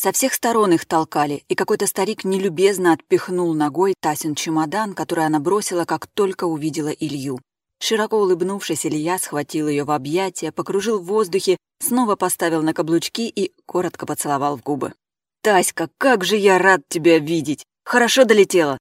Со всех сторон их толкали, и какой-то старик нелюбезно отпихнул ногой Тасин чемодан, который она бросила, как только увидела Илью. Широко улыбнувшись, Илья схватил ее в объятия, покружил в воздухе, снова поставил на каблучки и коротко поцеловал в губы. «Таська, как же я рад тебя видеть! Хорошо долетела!»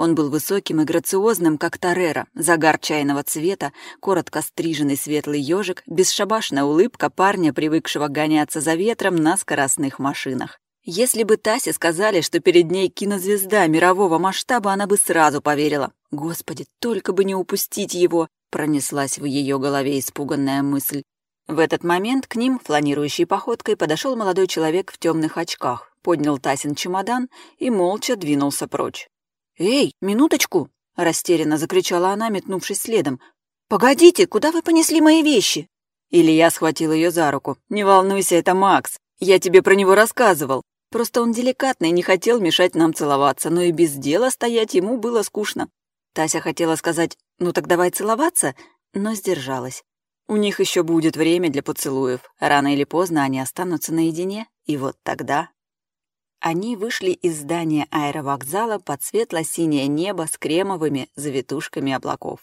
Он был высоким и грациозным, как Торера, загар чайного цвета, коротко стриженный светлый ежик, бесшабашная улыбка парня, привыкшего гоняться за ветром на скоростных машинах. Если бы Тасе сказали, что перед ней кинозвезда мирового масштаба, она бы сразу поверила. «Господи, только бы не упустить его!» — пронеслась в ее голове испуганная мысль. В этот момент к ним, фланирующей походкой, подошел молодой человек в темных очках, поднял Тасин чемодан и молча двинулся прочь. «Эй, минуточку!» — растерянно закричала она, метнувшись следом. «Погодите, куда вы понесли мои вещи?» Илья схватил ее за руку. «Не волнуйся, это Макс. Я тебе про него рассказывал. Просто он деликатный, не хотел мешать нам целоваться, но и без дела стоять ему было скучно». Тася хотела сказать «ну так давай целоваться», но сдержалась. У них еще будет время для поцелуев. Рано или поздно они останутся наедине, и вот тогда они вышли из здания аэровокзала под светло-синее небо с кремовыми завитушками облаков.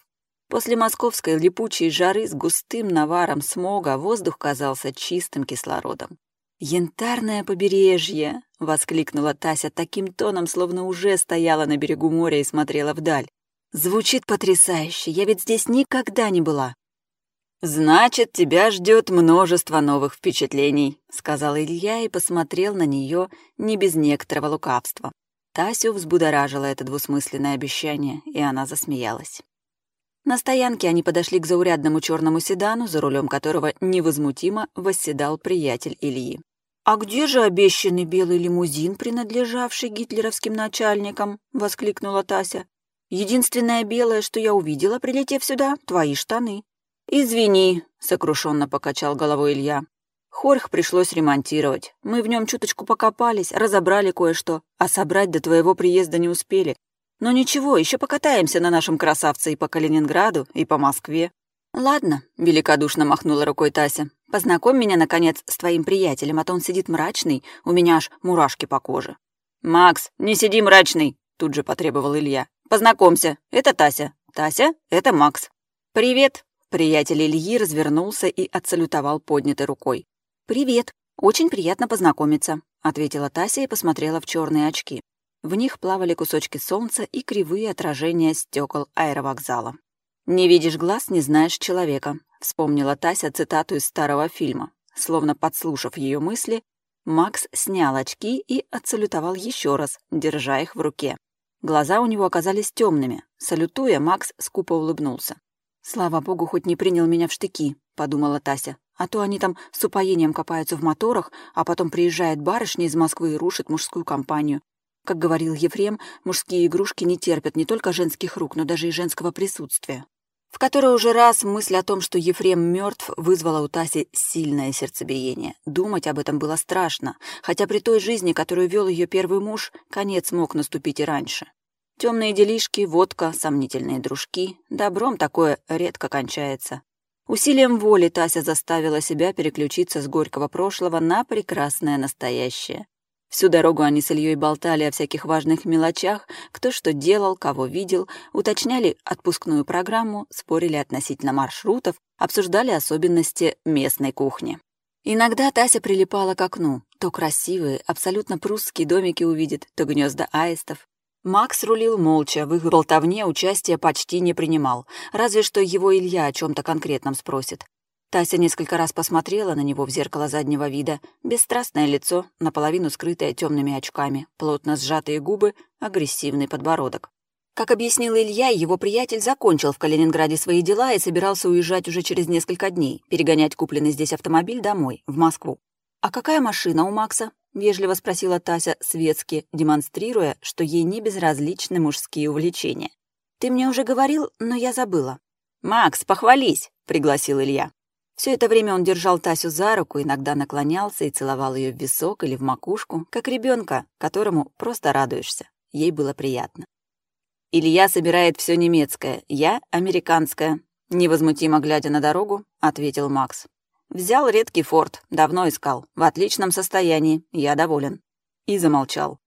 После московской липучей жары с густым наваром смога воздух казался чистым кислородом. «Янтарное побережье!» — воскликнула Тася таким тоном, словно уже стояла на берегу моря и смотрела вдаль. «Звучит потрясающе, я ведь здесь никогда не была». «Значит, тебя ждет множество новых впечатлений», — сказал Илья и посмотрел на нее не без некоторого лукавства. Тасю взбудоражило это двусмысленное обещание, и она засмеялась. На стоянке они подошли к заурядному черному седану, за рулем которого невозмутимо восседал приятель Ильи. «А где же обещанный белый лимузин, принадлежавший гитлеровским начальникам?» — воскликнула Тася. «Единственное белое, что я увидела, прилетев сюда, — твои штаны. «Извини», — сокрушенно покачал головой Илья. «Хорьх пришлось ремонтировать. Мы в нем чуточку покопались, разобрали кое-что, а собрать до твоего приезда не успели. Но ничего, еще покатаемся на нашем красавце и по Калининграду, и по Москве». «Ладно», — великодушно махнула рукой Тася. «Познакомь меня, наконец, с твоим приятелем, а то он сидит мрачный, у меня аж мурашки по коже». «Макс, не сиди мрачный», — тут же потребовал Илья. «Познакомься, это Тася. Тася, это Макс». «Привет», Приятель Ильи развернулся и отсалютовал поднятой рукой. «Привет, очень приятно познакомиться», — ответила Тася и посмотрела в черные очки. В них плавали кусочки солнца и кривые отражения стекол аэровокзала. «Не видишь глаз, не знаешь человека», — вспомнила Тася цитату из старого фильма. Словно подслушав ее мысли, Макс снял очки и отсалютовал еще раз, держа их в руке. Глаза у него оказались темными. Салютуя, Макс скупо улыбнулся. «Слава богу, хоть не принял меня в штыки», — подумала Тася. «А то они там с упоением копаются в моторах, а потом приезжает барышня из Москвы и рушит мужскую компанию. Как говорил Ефрем, мужские игрушки не терпят не только женских рук, но даже и женского присутствия». В который уже раз мысль о том, что Ефрем мертв, вызвала у Таси сильное сердцебиение. Думать об этом было страшно, хотя при той жизни, которую вел ее первый муж, конец мог наступить и раньше. Темные делишки, водка, сомнительные дружки. Добром такое редко кончается. Усилием воли Тася заставила себя переключиться с горького прошлого на прекрасное настоящее. Всю дорогу они с Ильей болтали о всяких важных мелочах, кто что делал, кого видел, уточняли отпускную программу, спорили относительно маршрутов, обсуждали особенности местной кухни. Иногда Тася прилипала к окну. То красивые, абсолютно прусские домики увидит, то гнезда аистов, Макс рулил молча, в их болтовне участия почти не принимал, разве что его Илья о чем-то конкретном спросит. Тася несколько раз посмотрела на него в зеркало заднего вида. Бесстрастное лицо, наполовину скрытое темными очками, плотно сжатые губы, агрессивный подбородок. Как объяснил Илья, его приятель закончил в Калининграде свои дела и собирался уезжать уже через несколько дней, перегонять купленный здесь автомобиль домой, в Москву. «А какая машина у Макса?» Вежливо спросила Тася светски, демонстрируя, что ей не безразличны мужские увлечения. «Ты мне уже говорил, но я забыла». «Макс, похвались!» — пригласил Илья. Все это время он держал Тасю за руку, иногда наклонялся и целовал ее в висок или в макушку, как ребенка, которому просто радуешься. Ей было приятно. «Илья собирает все немецкое, я — американское», — невозмутимо глядя на дорогу, ответил Макс. Взял редкий форт, давно искал. В отличном состоянии, я доволен. и замолчал.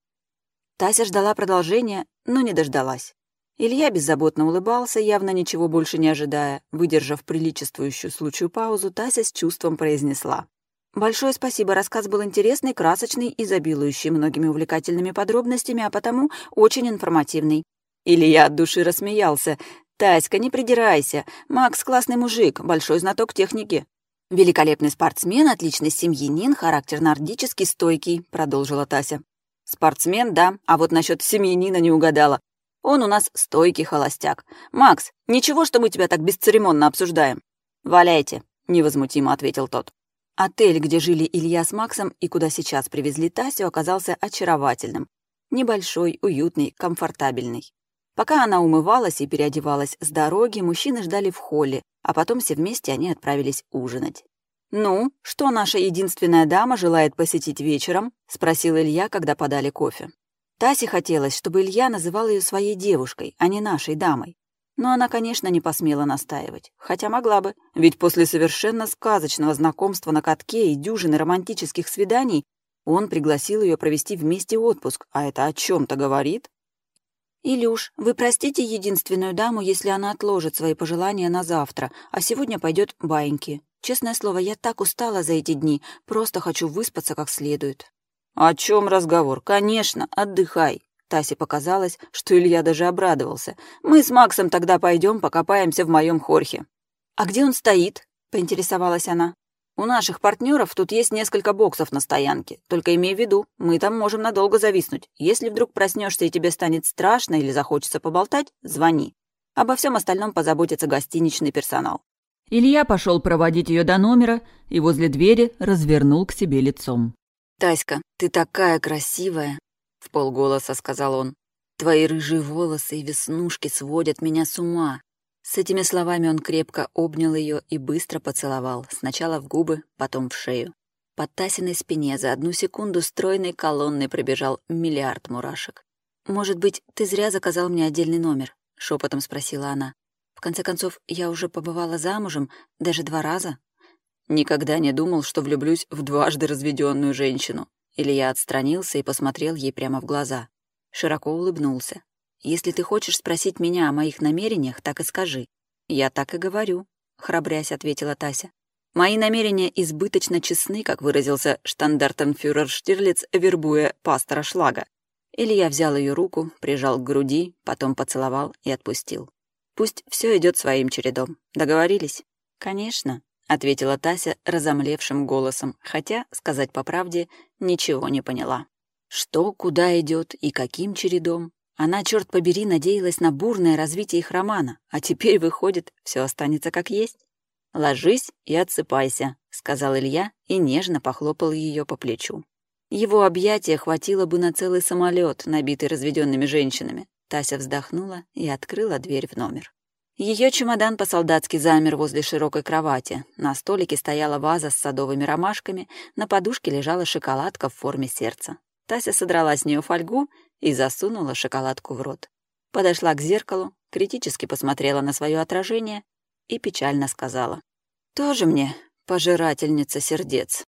Тася ждала продолжения, но не дождалась. Илья беззаботно улыбался, явно ничего больше не ожидая. Выдержав приличествующую случаю паузу, Тася с чувством произнесла. «Большое спасибо, рассказ был интересный, красочный, изобилующий многими увлекательными подробностями, а потому очень информативный». Илья от души рассмеялся. «Таська, не придирайся. Макс — классный мужик, большой знаток техники». «Великолепный спортсмен, отличный семьянин, характер нордический, стойкий», — продолжила Тася. «Спортсмен, да, а вот насчет семьянина не угадала. Он у нас стойкий холостяк. Макс, ничего, что мы тебя так бесцеремонно обсуждаем?» «Валяйте», — невозмутимо ответил тот. Отель, где жили Илья с Максом и куда сейчас привезли Тасю, оказался очаровательным. Небольшой, уютный, комфортабельный. Пока она умывалась и переодевалась с дороги, мужчины ждали в холле, а потом все вместе они отправились ужинать. «Ну, что наша единственная дама желает посетить вечером?» — спросил Илья, когда подали кофе. Тасе хотелось, чтобы Илья называл ее своей девушкой, а не нашей дамой. Но она, конечно, не посмела настаивать. Хотя могла бы, ведь после совершенно сказочного знакомства на катке и дюжины романтических свиданий он пригласил ее провести вместе отпуск, а это о чем то говорит. «Илюш, вы простите единственную даму, если она отложит свои пожелания на завтра, а сегодня пойдет баиньки. Честное слово, я так устала за эти дни, просто хочу выспаться как следует». «О чем разговор? Конечно, отдыхай». Тасе показалось, что Илья даже обрадовался. «Мы с Максом тогда пойдем покопаемся в моем хорхе». «А где он стоит?» — поинтересовалась она. «У наших партнеров тут есть несколько боксов на стоянке. Только имей в виду, мы там можем надолго зависнуть. Если вдруг проснешься и тебе станет страшно или захочется поболтать, звони. Обо всем остальном позаботится гостиничный персонал». Илья пошел проводить ее до номера и возле двери развернул к себе лицом. «Таська, ты такая красивая!» — в полголоса сказал он. «Твои рыжие волосы и веснушки сводят меня с ума. С этими словами он крепко обнял ее и быстро поцеловал, сначала в губы, потом в шею. Под Тасиной спине за одну секунду стройной колонной пробежал миллиард мурашек. «Может быть, ты зря заказал мне отдельный номер?» — шепотом спросила она. «В конце концов, я уже побывала замужем, даже два раза». Никогда не думал, что влюблюсь в дважды разведенную женщину. Илья отстранился и посмотрел ей прямо в глаза. Широко улыбнулся. Если ты хочешь спросить меня о моих намерениях, так и скажи. Я так и говорю, храбрясь ответила Тася. Мои намерения избыточно честны, как выразился штандартенфюрер Штирлиц, вербуя пастора Шлага. Илья взял ее руку, прижал к груди, потом поцеловал и отпустил. Пусть все идет своим чередом. Договорились? Конечно, ответила Тася разомлевшим голосом, хотя, сказать по правде, ничего не поняла. Что, куда идет и каким чередом, она, черт побери, надеялась на бурное развитие их романа, а теперь, выходит, все останется как есть. «Ложись и отсыпайся», — сказал Илья и нежно похлопал ее по плечу. Его объятия хватило бы на целый самолет, набитый разведенными женщинами. Тася вздохнула и открыла дверь в номер. Ее чемодан по-солдатски замер возле широкой кровати. На столике стояла ваза с садовыми ромашками, на подушке лежала шоколадка в форме сердца. Тася содрала с нее фольгу и засунула шоколадку в рот. Подошла к зеркалу, критически посмотрела на свое отражение и печально сказала. «Тоже мне пожирательница сердец».